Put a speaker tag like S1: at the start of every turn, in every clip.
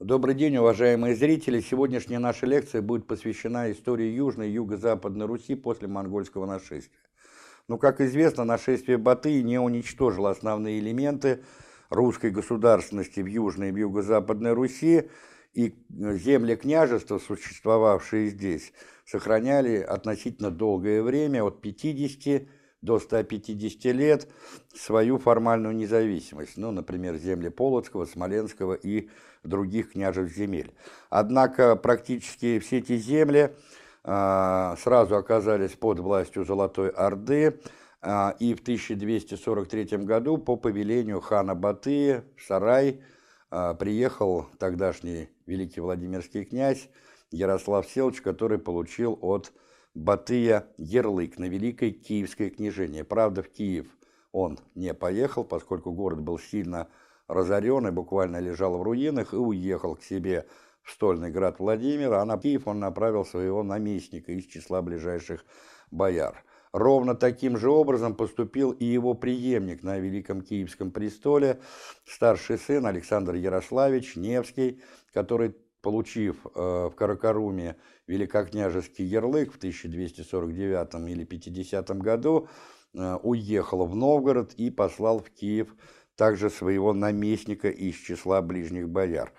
S1: Добрый день, уважаемые зрители! Сегодняшняя наша лекция будет посвящена истории Южной и Юго-Западной Руси после монгольского нашествия. Ну, как известно, нашествие Батыя не уничтожило основные элементы русской государственности в Южной и Юго-Западной Руси, и земли княжества, существовавшие здесь, сохраняли относительно долгое время, от 50 до 150 лет, свою формальную независимость, ну, например, земли Полоцкого, Смоленского и других княжеств земель. Однако практически все эти земли а, сразу оказались под властью Золотой Орды, а, и в 1243 году по повелению хана Батыя в Сарай а, приехал тогдашний великий Владимирский князь Ярослав Селч, который получил от Батыя ярлык на Великое Киевское княжение. Правда, в Киев он не поехал, поскольку город был сильно разорен и буквально лежал в руинах, и уехал к себе в стольный град Владимира, а на Киев он направил своего наместника из числа ближайших бояр. Ровно таким же образом поступил и его преемник на Великом Киевском престоле, старший сын Александр Ярославич Невский, который, получив э, в Каракаруме великокняжеский ярлык в 1249 или 50 году, э, уехал в Новгород и послал в Киев также своего наместника из числа ближних бояр.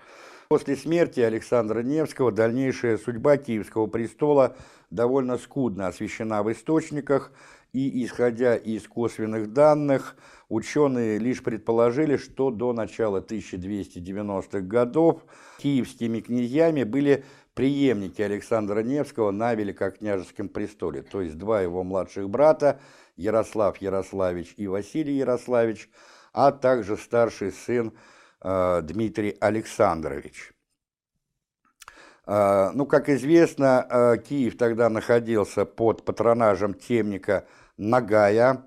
S1: После смерти Александра Невского дальнейшая судьба Киевского престола довольно скудно освещена в источниках, и, исходя из косвенных данных, ученые лишь предположили, что до начала 1290-х годов киевскими князьями были преемники Александра Невского на Великокняжеском престоле, то есть два его младших брата, Ярослав Ярославич и Василий Ярославич, а также старший сын Э, Дмитрий Александрович. Э, ну, как известно, э, Киев тогда находился под патронажем темника Нагая,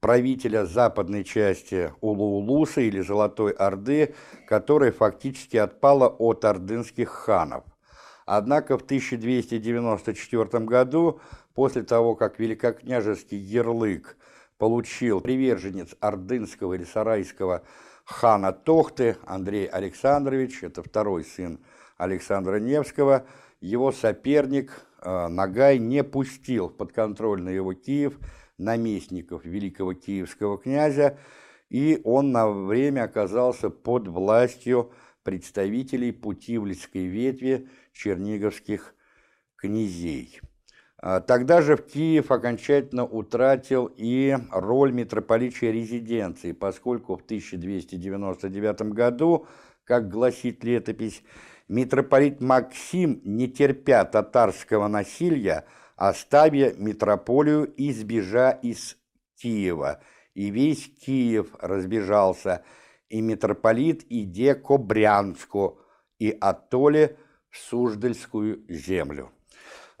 S1: правителя западной части Улуулуса или Золотой Орды, которая фактически отпала от ордынских ханов. Однако в 1294 году, после того, как великокняжеский ярлык получил приверженец ордынского или сарайского хана Тохты Андрей Александрович, это второй сын Александра Невского, его соперник э, Нагай не пустил под контроль на его Киев наместников великого киевского князя, и он на время оказался под властью представителей Путивльской ветви черниговских князей. А, тогда же в Киев окончательно утратил и роль митрополичьей резиденции, поскольку в 1299 году, как гласит летопись, митрополит Максим, не терпя татарского насилия, оставя митрополию и сбежа из Киева, и весь Киев разбежался, и митрополит иде к Брянску, и оттоле в Суздальскую землю.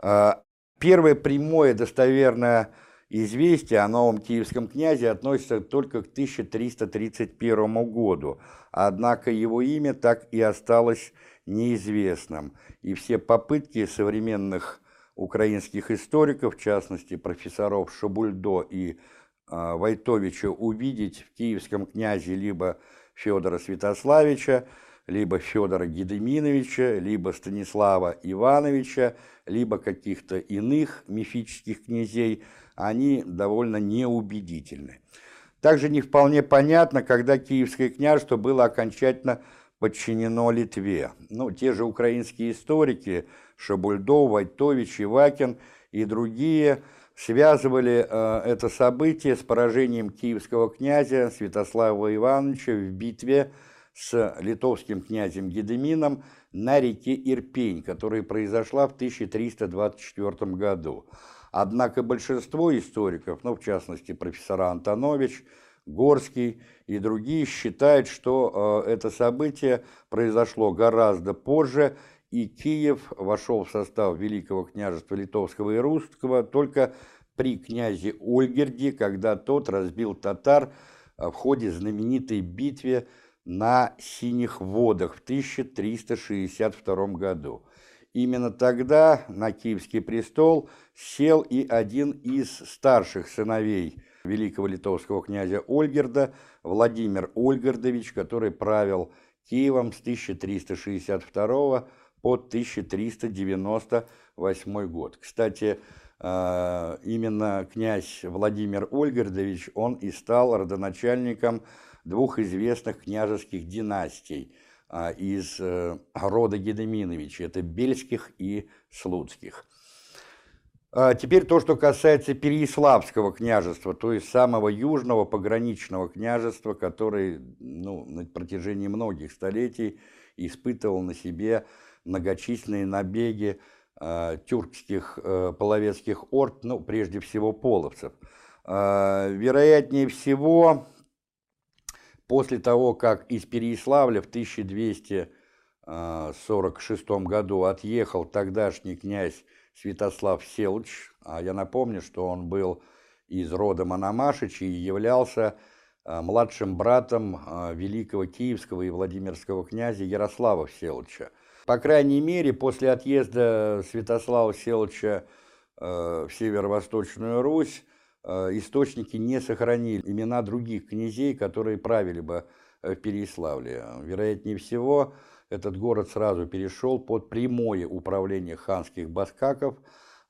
S1: А, Первое прямое достоверное известие о новом киевском князе относится только к 1331 году, однако его имя так и осталось неизвестным, и все попытки современных украинских историков, в частности профессоров Шабульдо и э, Войтовича, увидеть в киевском князе либо Федора Святославича, либо Федора Гедеминовича, либо Станислава Ивановича, либо каких-то иных мифических князей, они довольно неубедительны. Также не вполне понятно, когда Киевское княжество было окончательно подчинено Литве. Ну, те же украинские историки Шабульдов, Войтович, Ивакин и другие связывали э, это событие с поражением киевского князя Святослава Ивановича в битве с литовским князем Гедемином на реке Ирпень, которая произошла в 1324 году. Однако большинство историков, ну, в частности, профессора Антонович, Горский и другие считают, что э, это событие произошло гораздо позже, и Киев вошел в состав Великого княжества Литовского и Русского только при князе Ольгерде, когда тот разбил татар э, в ходе знаменитой битвы на Синих водах в 1362 году. Именно тогда на Киевский престол сел и один из старших сыновей великого литовского князя Ольгерда, Владимир Ольгердович, который правил Киевом с 1362 по 1398 год. Кстати, э, именно князь Владимир Ольгердович, он и стал родоначальником двух известных княжеских династий э, из э, рода Гедеминовичей, это Бельских и Слуцких. А теперь то, что касается Переяславского княжества, то есть самого южного пограничного княжества, который ну, на протяжении многих столетий испытывал на себе многочисленные набеги э, тюркских э, половецких орд, ну, прежде всего, половцев. Э, вероятнее всего, после того, как из Переяславля в 1246 году отъехал тогдашний князь Святослав Селыч, а я напомню, что он был из рода Мономашича и являлся младшим братом великого киевского и владимирского князя Ярослава Всеволодча. По крайней мере, после отъезда Святослава Всеволодча а, в северо-восточную Русь источники не сохранили имена других князей, которые правили бы в Переяславле. Вероятнее всего, этот город сразу перешел под прямое управление ханских баскаков,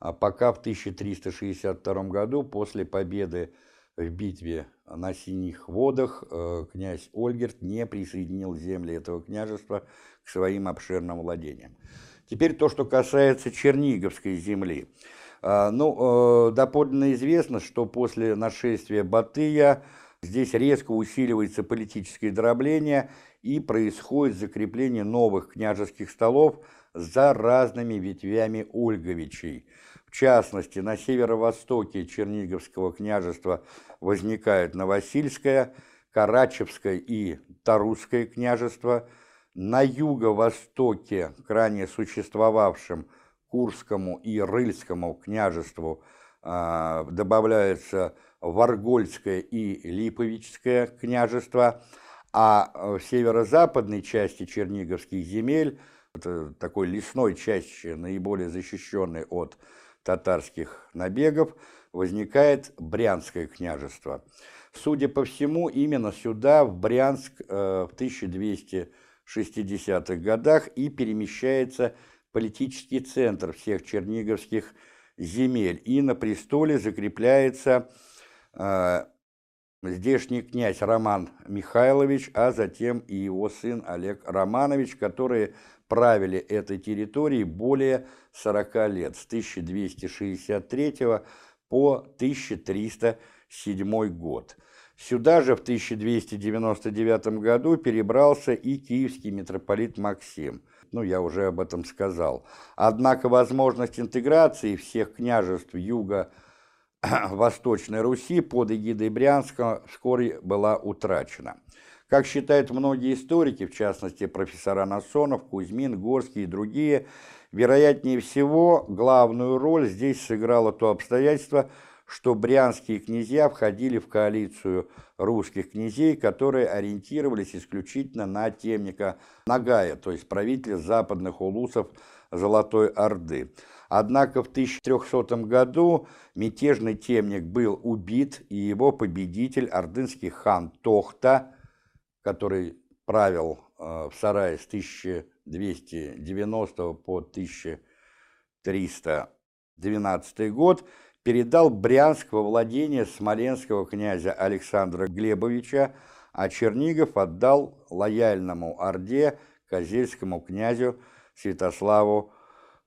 S1: а пока в 1362 году после победы в битве на Синих водах э, князь Ольгерт не присоединил земли этого княжества к своим обширным владениям. Теперь то, что касается Черниговской земли. А, ну, э, доподлинно известно, что после нашествия Батыя здесь резко усиливается политическое дробление – и происходит закрепление новых княжеских столов за разными ветвями Ольговичей. В частности, на северо-востоке Черниговского княжества возникает Новосильское, Карачевское и Тарусское княжество, на юго-востоке к ранее существовавшим Курскому и Рыльскому княжеству э, добавляется Варгольское и Липовичское княжество – а э, в северо-западной части Черниговских земель, это такой лесной части, наиболее защищенной от татарских набегов, возникает Брянское княжество. Судя по всему, именно сюда, в Брянск, э, в 1260-х годах и перемещается политический центр всех черниговских земель, и на престоле закрепляется э, здешний князь Роман Михайлович, а затем и его сын Олег Романович, которые правили этой территорией более 40 лет, с 1263 по 1307 год. Сюда же в 1299 году перебрался и киевский митрополит Максим. Ну, я уже об этом сказал. Однако возможность интеграции всех княжеств юга Восточной Руси под эгидой Брянска вскоре была утрачена. Как считают многие историки, в частности профессора Насонов, Кузьмин, Горский и другие, вероятнее всего главную роль здесь сыграло то обстоятельство, что брянские князья входили в коалицию русских князей, которые ориентировались исключительно на темника Нагая, то есть правителя западных улусов Золотой Орды. Однако в 1300 году мятежный темник был убит, и его победитель, ордынский хан Тохта, который правил э, в сарае с 1290 по 1312 год, передал Брянск во владение смоленского князя Александра Глебовича, а Чернигов отдал лояльному Орде Козельскому князю Святославу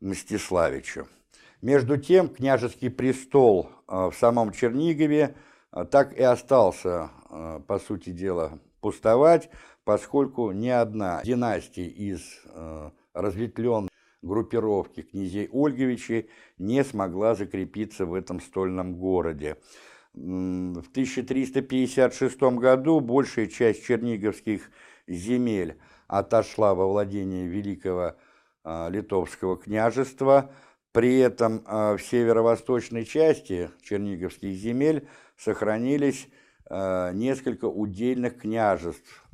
S1: Мстиславичу. Между тем, княжеский престол э, в самом Чернигове э, так и остался, по сути дела, пустовать, поскольку ни одна династия из разветвленной группировки князей Ольговичей не смогла закрепиться в этом стольном городе. В 1356 году большая часть черниговских земель отошла во владение великого а, литовского княжества. При этом а, в северо-восточной части черниговских земель сохранились несколько удельных княжеств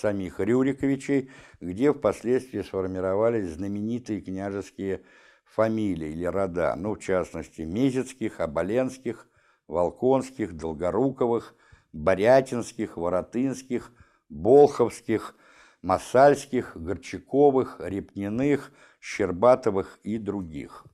S1: самих Рюриковичей, где впоследствии сформировались знаменитые княжеские фамилии или рода, ну, в частности, Мезецких, Оболенских, Волконских, Долгоруковых, Борятинских, Воротынских, Болховских, Масальских, Горчаковых, Репниных, Щербатовых и других.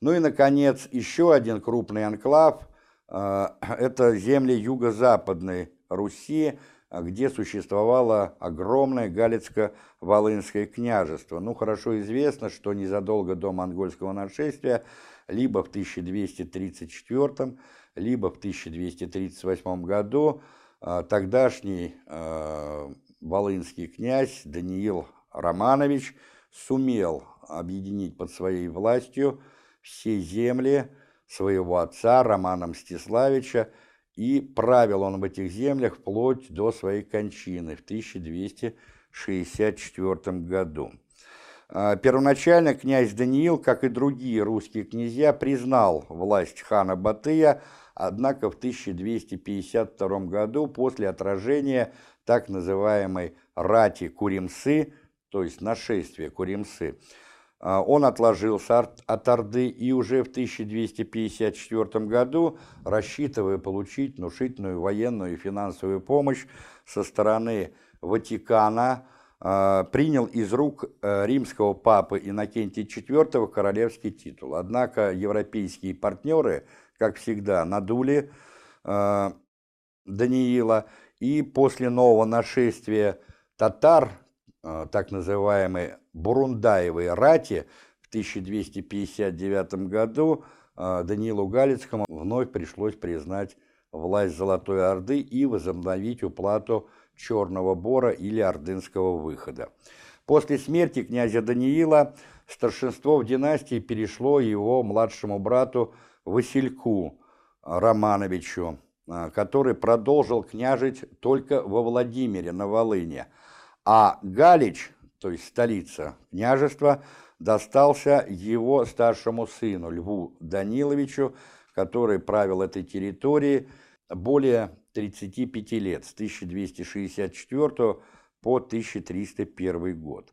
S1: Ну и, наконец, еще один крупный анклав э, – это земли юго-западной Руси, где существовало огромное Галицко-Волынское княжество. Ну, хорошо известно, что незадолго до монгольского нашествия, либо в 1234, либо в 1238 году, э, тогдашний э, волынский князь Даниил Романович сумел объединить под своей властью все земли своего отца Романа Мстиславича, и правил он в этих землях вплоть до своей кончины в 1264 году. А, первоначально князь Даниил, как и другие русские князья, признал власть хана Батыя, однако в 1252 году после отражения так называемой рати Куримсы, то есть нашествия Куримсы, он отложился от Орды и уже в 1254 году, рассчитывая получить внушительную военную и финансовую помощь со стороны Ватикана, а, принял из рук э, римского папы Иннокентия IV королевский титул. Однако европейские партнеры, как всегда, надули а, Даниила, и после нового нашествия татар, так называемый Бурундаевой рати в 1259 году а, Даниилу Галицкому вновь пришлось признать власть Золотой Орды и возобновить уплату Черного Бора или Ордынского выхода. После смерти князя Даниила старшинство в династии перешло его младшему брату Васильку Романовичу, а, который продолжил княжить только во Владимире на Волыне, а Галич то есть столица княжества, достался его старшему сыну Льву Даниловичу, который правил этой территорией более 35 лет, с 1264 по 1301 год.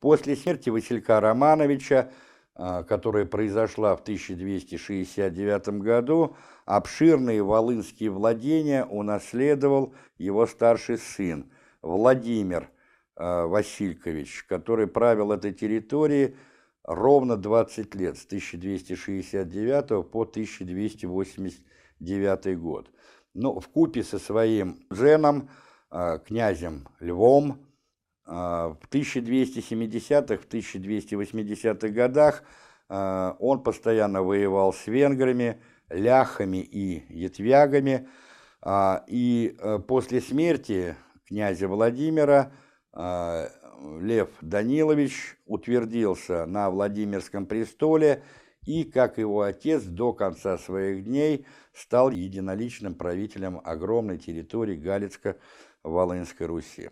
S1: После смерти Василька Романовича, а, которая произошла в 1269 году, обширные волынские владения унаследовал его старший сын Владимир – Василькович, который правил этой территорией ровно 20 лет, с 1269 по 1289 год. Но ну, в купе со своим женом, э, князем Львом, э, в 1270-х, в 1280-х годах он постоянно воевал с венграми, ляхами и ятвягами, и после смерти князя Владимира Лев Данилович утвердился на Владимирском престоле и, как его отец, до конца своих дней стал единоличным правителем огромной территории Галицко-Волынской Руси.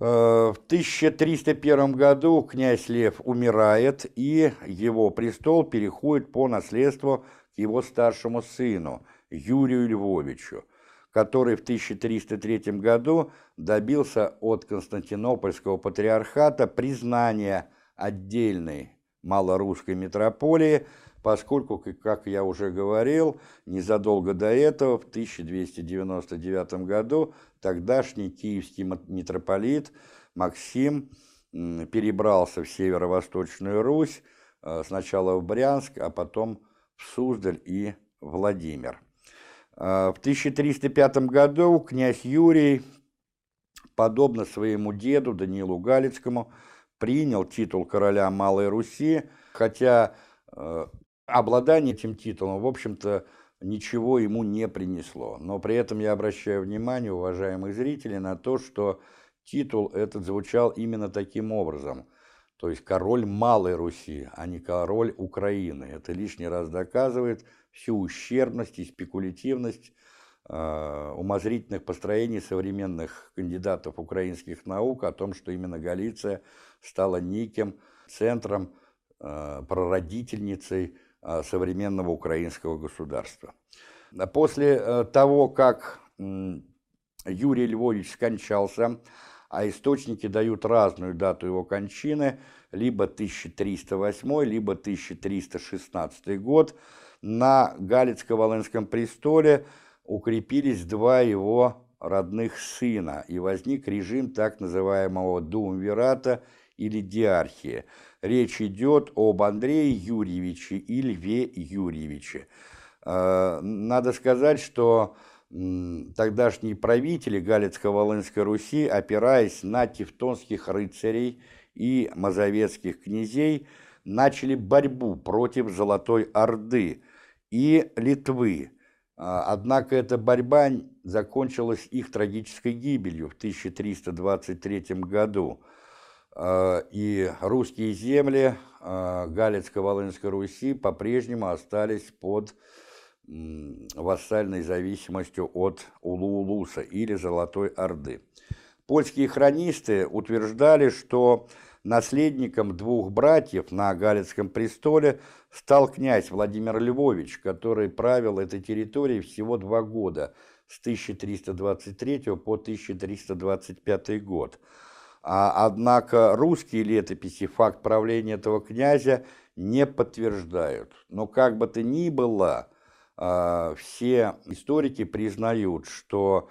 S1: А, в 1301 году князь Лев умирает, и его престол переходит по наследству к его старшему сыну Юрию Львовичу который в 1303 году добился от Константинопольского патриархата признания отдельной малорусской митрополии, поскольку, как я уже говорил, незадолго до этого, в 1299 году, тогдашний киевский митрополит Максим перебрался в северо-восточную Русь, э, сначала в Брянск, а потом в Суздаль и Владимир. А, в 1305 году князь Юрий, подобно своему деду Даниилу Галицкому, принял титул короля Малой Руси, хотя э, обладание этим титулом, в общем-то, ничего ему не принесло. Но при этом я обращаю внимание, уважаемых зрителей, на то, что титул этот звучал именно таким образом. То есть король Малой Руси, а не король Украины. Это лишний раз доказывает, всю ущербность и спекулятивность э, умозрительных построений современных кандидатов украинских наук о том, что именно Галиция стала неким центром, э, прародительницей э, современного украинского государства. После э, того, как Юрий Львович скончался, а источники дают разную дату его кончины, либо 1308, либо 1316 год, на Галицко-Волынском престоле укрепились два его родных сына, и возник режим так называемого думвирата или диархии. Речь идет об Андрее Юрьевиче и Льве Юрьевиче. Э, надо сказать, что тогдашние правители Галицко-Волынской Руси, опираясь на тевтонских рыцарей и мазовецких князей, начали борьбу против Золотой Орды и Литвы. А, однако эта борьба закончилась их трагической гибелью в 1323 году. А, и русские земли а, Галицко-Волынской Руси по-прежнему остались под вассальной зависимостью от Улу-Улуса или Золотой Орды. Польские хронисты утверждали, что наследником двух братьев на Галицком престоле стал князь Владимир Львович, который правил этой территорией всего два года, с 1323 по 1325 год. А, однако русские летописи факт правления этого князя не подтверждают. Но как бы то ни было, а, все историки признают, что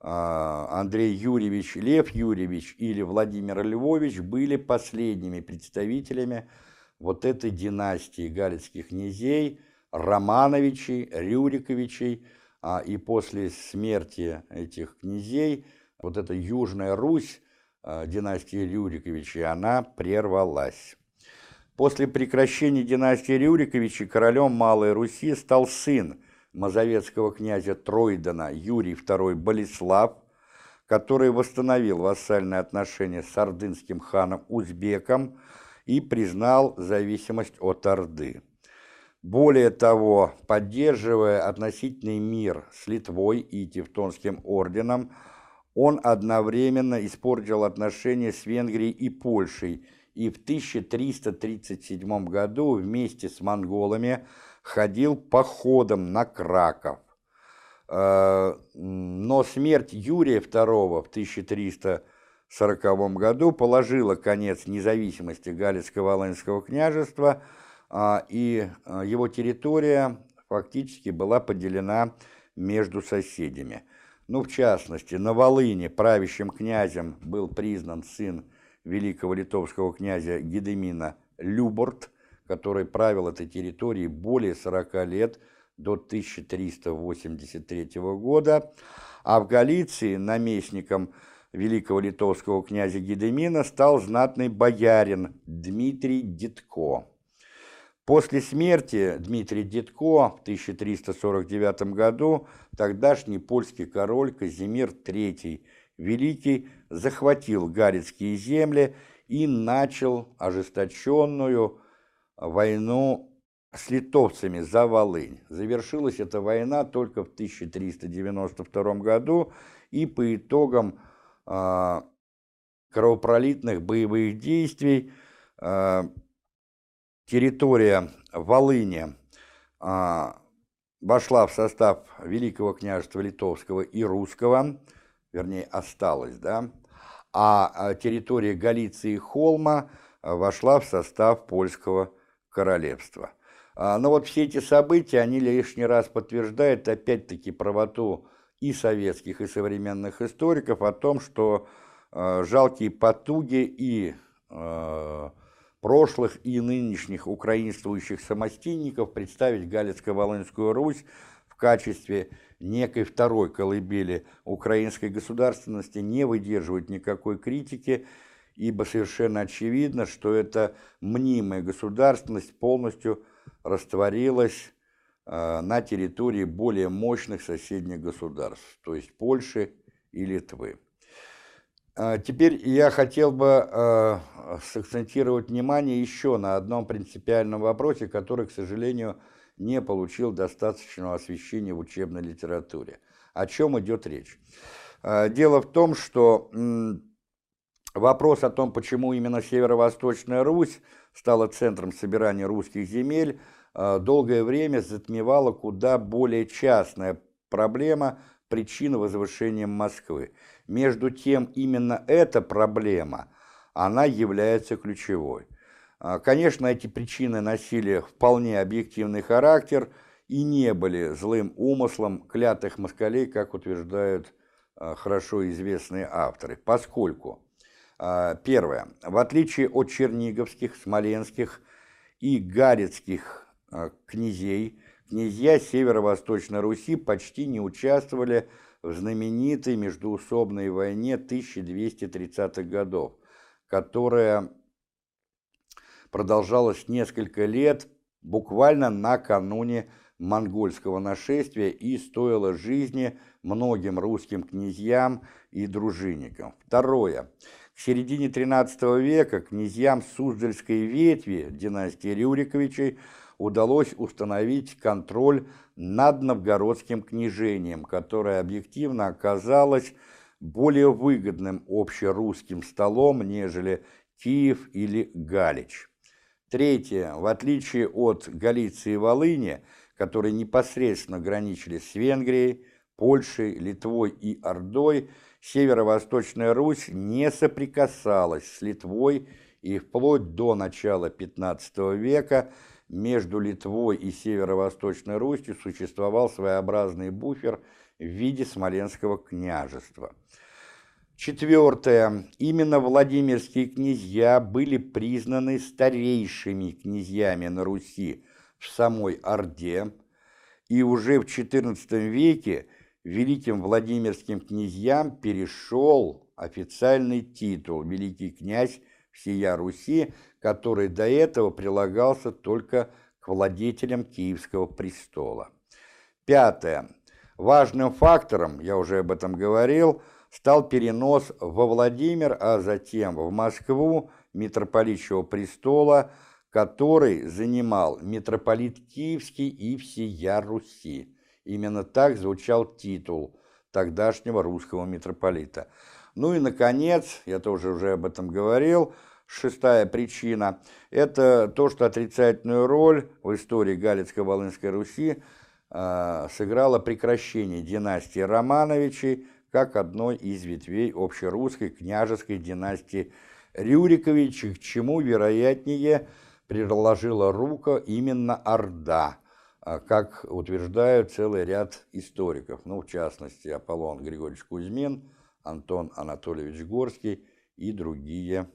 S1: Андрей Юрьевич, Лев Юрьевич или Владимир Львович были последними представителями вот этой династии галицких князей, Романовичей, Рюриковичей, а, и после смерти этих князей вот эта Южная Русь, династия Рюриковичей, она прервалась. После прекращения династии Рюриковичей королем Малой Руси стал сын мазовецкого князя Тройдена Юрий II Болеслав, который восстановил вассальные отношения с ордынским ханом Узбеком и признал зависимость от Орды. Более того, поддерживая относительный мир с Литвой и Тевтонским орденом, он одновременно испортил отношения с Венгрией и Польшей – и в 1337 году вместе с монголами ходил походом на Краков. Э, но смерть Юрия II в 1340 году положила конец независимости Галицко-Волынского княжества, а, и э, его территория фактически была поделена между соседями. Ну, в частности, на Волыне правящим князем был признан сын великого литовского князя Гедемина Люборт, который правил этой территорией более 40 лет, до 1383 года, а в Галиции наместником великого литовского князя Гедемина стал знатный боярин Дмитрий Дитко. После смерти Дмитрия Дитко в 1349 году тогдашний польский король Казимир III Великий захватил Галицкие земли и начал ожесточенную войну с литовцами за Волынь. Завершилась эта война только в 1392 году, и по итогам э, кровопролитных боевых действий э, территория Волыни э, вошла в состав Великого княжества Литовского и Русского, вернее, осталась, да, а, территория Галиции и Холма вошла в состав польского королевства. А, но вот все эти события, они лишний раз подтверждают опять-таки правоту и советских, и современных историков о том, что жалкие потуги и прошлых и нынешних украинствующих самостийников представить Галицко-Волынскую Русь в качестве некой второй колыбели украинской государственности не выдерживает никакой критики, ибо совершенно очевидно, что эта мнимая государственность полностью растворилась э, на территории более мощных соседних государств, то есть Польши и Литвы. Э, теперь я хотел бы э, сакцентировать внимание еще на одном принципиальном вопросе, который, к сожалению, не получил достаточного освещения в учебной литературе. О чем идет речь? А, дело в том, что вопрос о том, почему именно Северо-Восточная Русь стала центром собирания русских земель, а, долгое время затмевала куда более частная проблема причины возвышения Москвы. Между тем, именно эта проблема, она является ключевой. А, конечно, эти причины носили вполне объективный характер и не были злым умыслом клятых москалей, как утверждают хорошо известные авторы, поскольку, первое, в отличие от черниговских, смоленских и галицких князей, князья Северо-Восточной Руси почти не участвовали в знаменитой междуусобной войне 1230-х годов, которая продолжалась несколько лет, буквально накануне монгольского нашествия и стоила жизни многим русским князьям и дружинникам. Второе. К середине XIII века князьям Суздальской ветви династии Рюриковичей удалось установить контроль над новгородским княжением, которое объективно оказалось более выгодным общерусским столом, нежели Киев или Галич. Третье. В отличие от Галиции и Волыни, которые непосредственно граничили с Венгрией, Польшей, Литвой и Ордой, Северо-Восточная Русь не соприкасалась с Литвой и вплоть до начала XV века между Литвой и Северо-Восточной Русью существовал своеобразный буфер в виде Смоленского княжества. Четвертое. Именно Владимирские князья были признаны старейшими князьями на Руси в самой Орде, и уже в XIV веке великим Владимирским князьям перешел официальный титул «Великий князь всея Руси», который до этого прилагался только к владетелям Киевского престола. Пятое. Важным фактором, я уже об этом говорил, стал перенос во Владимир, а затем в Москву митрополитчего престола, который занимал митрополит Киевский и всея Руси. Именно так звучал титул тогдашнего русского митрополита. Ну и, наконец, я тоже уже об этом говорил, Шестая причина – это то, что отрицательную роль в истории Галицко-Волынской Руси э, сыграло прекращение династии Романовичей как одной из ветвей общерусской княжеской династии Рюриковичей, к чему, вероятнее, приложила руку именно Орда, как утверждают целый ряд историков, ну, в частности, Аполлон Григорьевич Кузьмин, Антон Анатольевич Горский и другие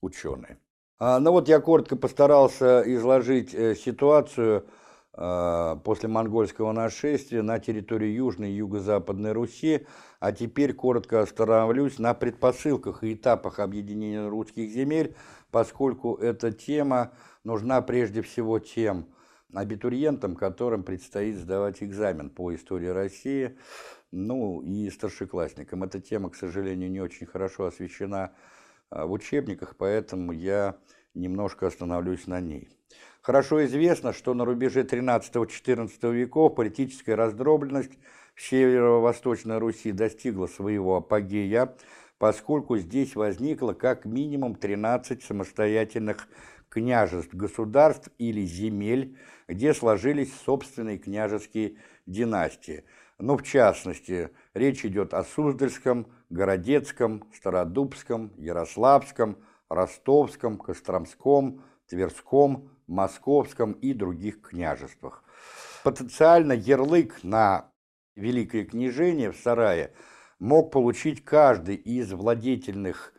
S1: ученые. А, ну вот я коротко постарался изложить э, ситуацию э, после монгольского нашествия на территории Южной и Юго-Западной Руси, а теперь коротко остановлюсь на предпосылках и этапах объединения русских земель, поскольку эта тема нужна прежде всего тем абитуриентам, которым предстоит сдавать экзамен по истории России, ну и старшеклассникам. Эта тема, к сожалению, не очень хорошо освещена а, в учебниках, поэтому я немножко остановлюсь на ней. Хорошо известно, что на рубеже 13-14 веков политическая раздробленность северо-восточной Руси достигла своего апогея, поскольку здесь возникло как минимум 13 самостоятельных княжеств, государств или земель, где сложились собственные княжеские династии. Ну, в частности, речь идет о Суздальском, Городецком, Стародубском, Ярославском, Ростовском, Костромском, Тверском, Московском и других княжествах. Потенциально ярлык на Великое княжение в Сарае мог получить каждый из владетельных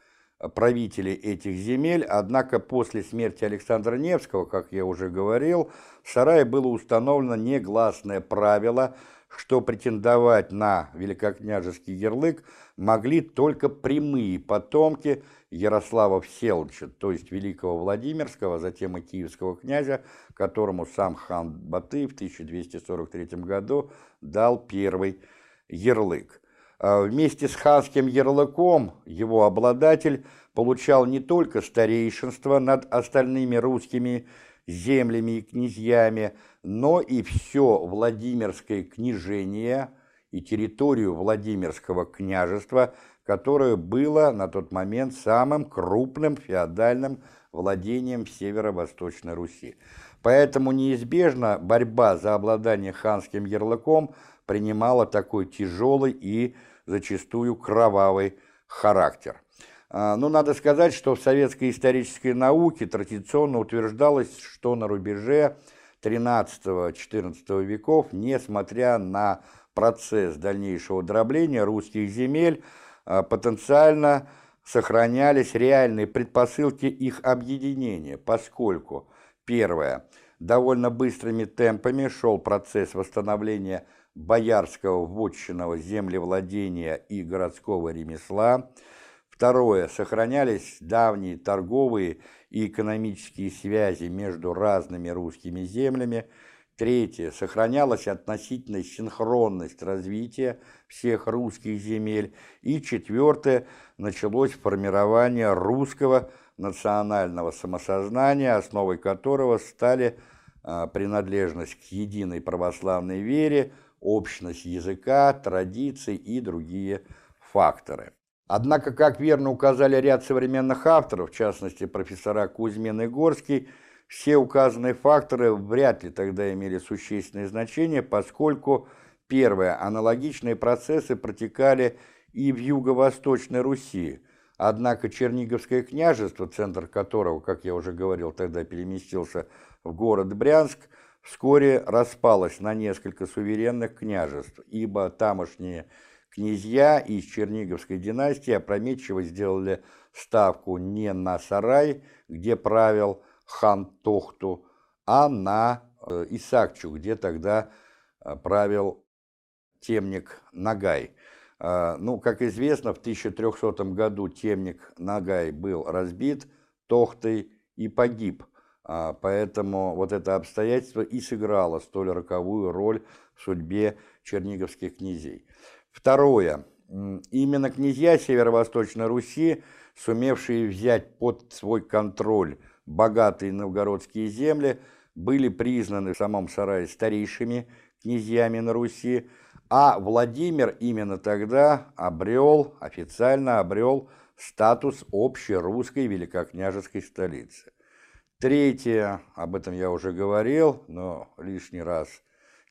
S1: правителей этих земель, однако после смерти Александра Невского, как я уже говорил, в Сарае было установлено негласное правило – что претендовать на великокняжеский ярлык могли только прямые потомки Ярослава Всеволодовича, то есть великого Владимирского, затем и киевского князя, которому сам хан Баты в 1243 году дал первый ярлык. А вместе с ханским ярлыком его обладатель получал не только старейшинство над остальными русскими землями и князьями, но и все Владимирское княжение и территорию Владимирского княжества, которое было на тот момент самым крупным феодальным владением северо-восточной Руси. Поэтому неизбежно борьба за обладание ханским ярлыком принимала такой тяжелый и зачастую кровавый характер. А, Но ну, надо сказать, что в советской исторической науке традиционно утверждалось, что на рубеже XIII-XIV веков, несмотря на процесс дальнейшего дробления русских земель, а, потенциально сохранялись реальные предпосылки их объединения, поскольку, первое, довольно быстрыми темпами шел процесс восстановления боярского вотчинного землевладения и городского ремесла, второе, сохранялись давние торговые и экономические связи между разными русскими землями, Третье. Сохранялась относительная синхронность развития всех русских земель. И четвертое. Началось формирование русского национального самосознания, основой которого стали а, принадлежность к единой православной вере, общность языка, традиций и другие факторы. Однако, как верно указали ряд современных авторов, в частности профессора Кузьмин и Горский, все указанные факторы вряд ли тогда имели существенное значение, поскольку, первое, аналогичные процессы протекали и в Юго-Восточной Руси, однако Черниговское княжество, центр которого, как я уже говорил, тогда переместился в город Брянск, вскоре распалось на несколько суверенных княжеств, ибо тамошние князья из Черниговской династии опрометчиво сделали ставку не на сарай, где правил хан Тохту, а на э, Исакчу, где тогда э, правил темник Нагай. Э, ну, как известно, в 1300 году темник Нагай был разбит Тохтой и погиб, поэтому вот это обстоятельство и сыграло столь роковую роль в судьбе черниговских князей. Второе. Именно князья Северо-Восточной Руси, сумевшие взять под свой контроль богатые новгородские земли были признаны в самом сарае старейшими князьями на Руси, а Владимир именно тогда обрел, официально обрел статус общей русской великокняжеской столицы. Третье, об этом я уже говорил, но лишний раз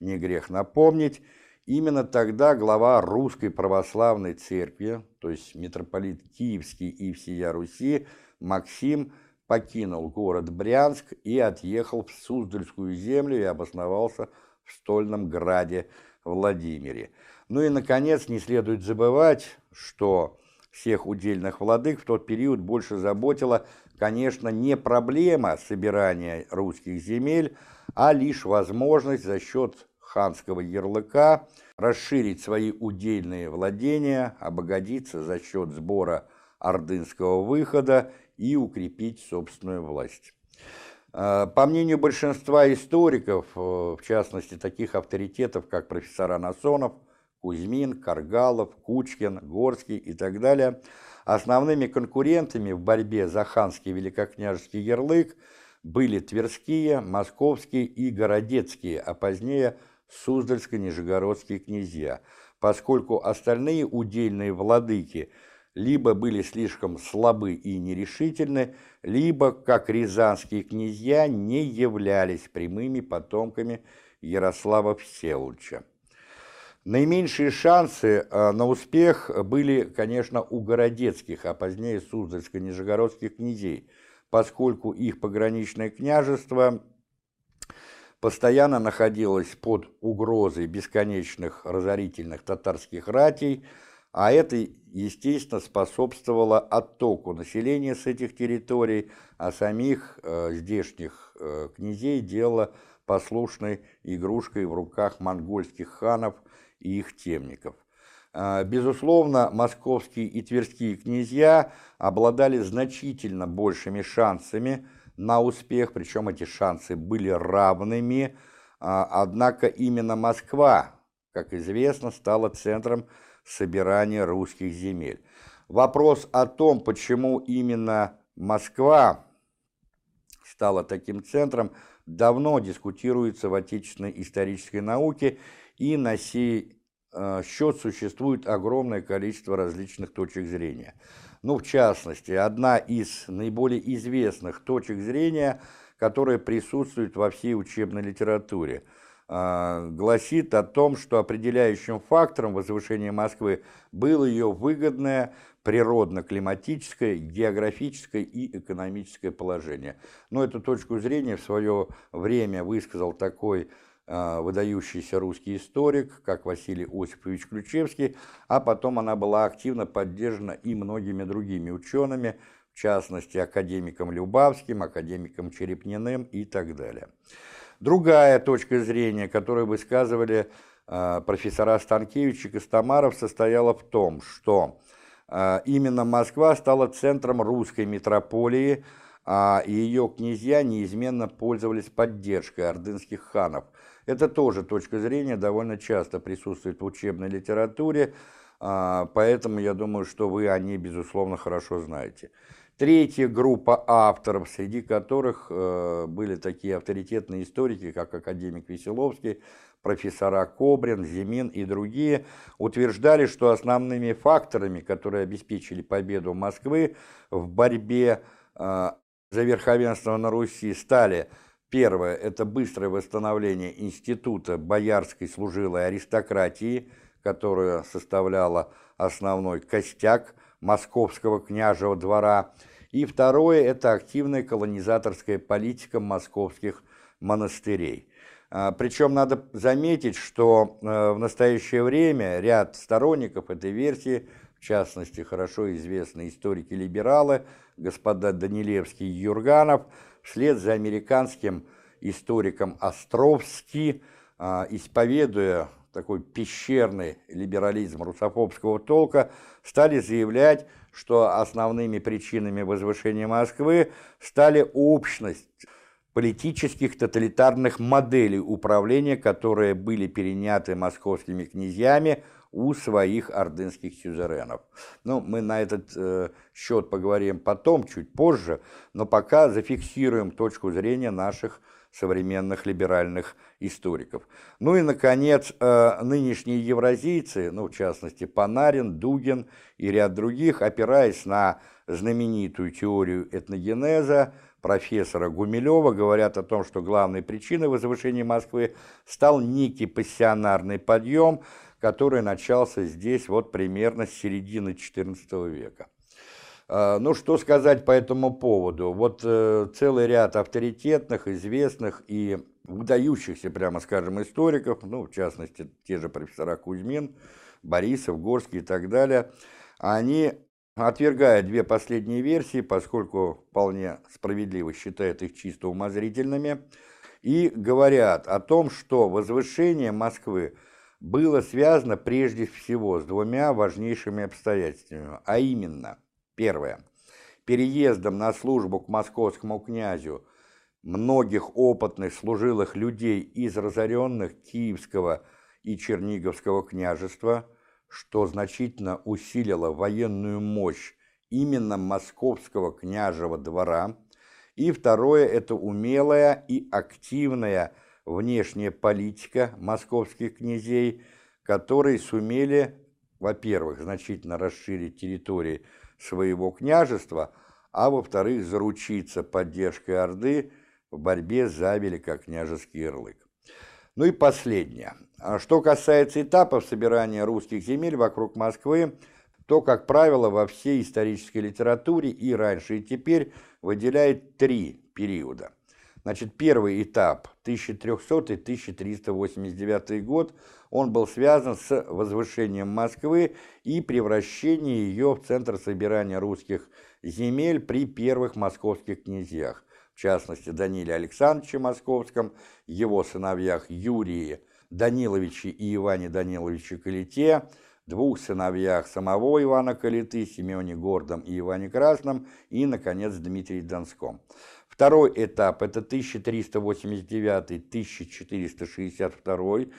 S1: не грех напомнить, именно тогда глава Русской Православной Церкви, то есть митрополит Киевский и всея Руси, Максим – покинул город Брянск и отъехал в Суздальскую землю и обосновался в стольном граде Владимире. Ну и, наконец, не следует забывать, что всех удельных владык в тот период больше заботила, конечно, не проблема собирания русских земель, а лишь возможность за счет ханского ярлыка расширить свои удельные владения, обогатиться за счет сбора ордынского выхода и укрепить собственную власть. А, по мнению большинства историков, э, в частности таких авторитетов, как профессор Анасонов, Кузьмин, Каргалов, Кучкин, Горский и так далее, основными конкурентами в борьбе за ханский великокняжеский ярлык были Тверские, Московские и Городецкие, а позднее Суздальско-Нижегородские князья, поскольку остальные удельные владыки – либо были слишком слабы и нерешительны, либо, как рязанские князья, не являлись прямыми потомками Ярослава Всеволодовича. Наименьшие шансы э, на успех были, конечно, у городецких, а позднее Суздальско-Нижегородских князей, поскольку их пограничное княжество постоянно находилось под угрозой бесконечных разорительных татарских ратей, а это, естественно, способствовало оттоку населения с этих территорий, а самих э, здешних э, князей делало послушной игрушкой в руках монгольских ханов и их темников. Э, безусловно, московские и тверские князья обладали значительно большими шансами на успех, причем эти шансы были равными, э, однако именно Москва, как известно, стала центром собирания русских земель. Вопрос о том, почему именно Москва стала таким центром, давно дискутируется в отечественной исторической науке, и на сей э, счет существует огромное количество различных точек зрения. Ну, в частности, одна из наиболее известных точек зрения, которая присутствует во всей учебной литературе – а, гласит о том, что определяющим фактором возвышения Москвы было ее выгодное природно-климатическое, географическое и экономическое положение. Но эту точку зрения в свое время высказал такой э, выдающийся русский историк, как Василий Осипович Ключевский, а потом она была активно поддержана и многими другими учеными, в частности, академиком Любавским, академиком Черепниным и так далее. Другая точка зрения, которую высказывали э, профессора Станкевич и Костомаров, состояла в том, что э, именно Москва стала центром русской метрополии, а ее князья неизменно пользовались поддержкой ордынских ханов. Это тоже точка зрения довольно часто присутствует в учебной литературе, а, поэтому я думаю, что вы о ней, безусловно, хорошо знаете. Третья группа авторов, среди которых э, были такие авторитетные историки, как академик Веселовский, профессора Кобрин, Зимин и другие, утверждали, что основными факторами, которые обеспечили победу Москвы в борьбе э, за верховенство на Руси стали первое – это быстрое восстановление института боярской служилой аристократии, которая составляла основной костяк московского княжего двора, и второе – это активная колонизаторская политика московских монастырей. А, Причем надо заметить, что э, в настоящее время ряд сторонников этой версии – в частности, хорошо известные историки-либералы, господа Данилевский и Юрганов, вслед за американским историком Островски, а, исповедуя такой пещерный либерализм русофобского толка, стали заявлять, что основными причинами возвышения Москвы стали общность политических тоталитарных моделей управления, которые были переняты московскими князьями у своих ордынских сюзеренов. Ну, мы на этот э, счет поговорим потом, чуть позже, но пока зафиксируем точку зрения наших современных либеральных историков. Ну и, наконец, э, нынешние евразийцы, ну, в частности, Панарин, Дугин и ряд других, опираясь на знаменитую теорию этногенеза, профессора Гумилева говорят о том, что главной причиной возвышения Москвы стал некий пассионарный подъем, который начался здесь вот примерно с середины XIV века. А, ну, что сказать по этому поводу? Вот э, целый ряд авторитетных, известных и выдающихся, прямо скажем, историков, ну, в частности, те же профессора Кузьмин, Борисов, Горский и так далее, они, отвергая две последние версии, поскольку вполне справедливо считают их чисто умозрительными, и говорят о том, что возвышение Москвы – было связано прежде всего с двумя важнейшими обстоятельствами, а именно, первое, переездом на службу к московскому князю многих опытных служилых людей из разоренных Киевского и Черниговского княжества, что значительно усилило военную мощь именно московского княжего двора, и второе – это умелая и активная внешняя политика московских князей, которые сумели, во-первых, значительно расширить территории своего княжества, а во-вторых, заручиться поддержкой Орды в борьбе за великокняжеский ярлык. Ну и последнее. А что касается этапов собирания русских земель вокруг Москвы, то, как правило, во всей исторической литературе и раньше, и теперь выделяет три периода – Значит, первый этап, 1300-1389 год, он был связан с возвышением Москвы и превращением ее в центр собирания русских земель при первых московских князьях, в частности, Даниле Александровиче Московском, его сыновьях Юрии Даниловиче и Иване Даниловиче Калите, двух сыновьях самого Ивана Калиты, Семене Гордом и Иване Красном, и, наконец, Дмитрии Донском. Второй этап – это 1389-1462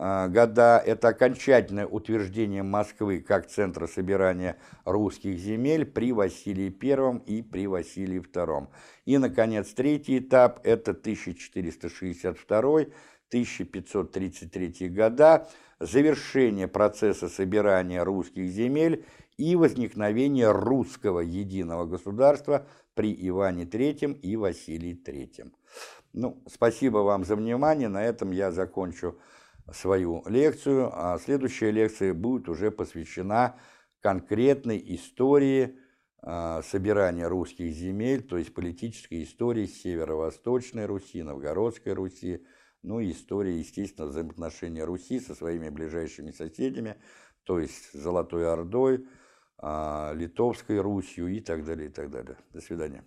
S1: а, года. Это окончательное утверждение Москвы как центра собирания русских земель при Василии I и при Василии II. И, наконец, третий этап – это 1462-1533 года, завершение процесса собирания русских земель и возникновение русского единого государства при Иване III и Василии III. Ну, спасибо вам за внимание. На этом я закончу свою лекцию. А следующая лекция будет уже посвящена конкретной истории а, собирания русских земель, то есть политической истории Северо-Восточной Руси, Новгородской Руси, ну и история, естественно, взаимоотношения Руси со своими ближайшими соседями, то есть Золотой Ордой, а, Литовской Русью и так далее, и так далее. До свидания.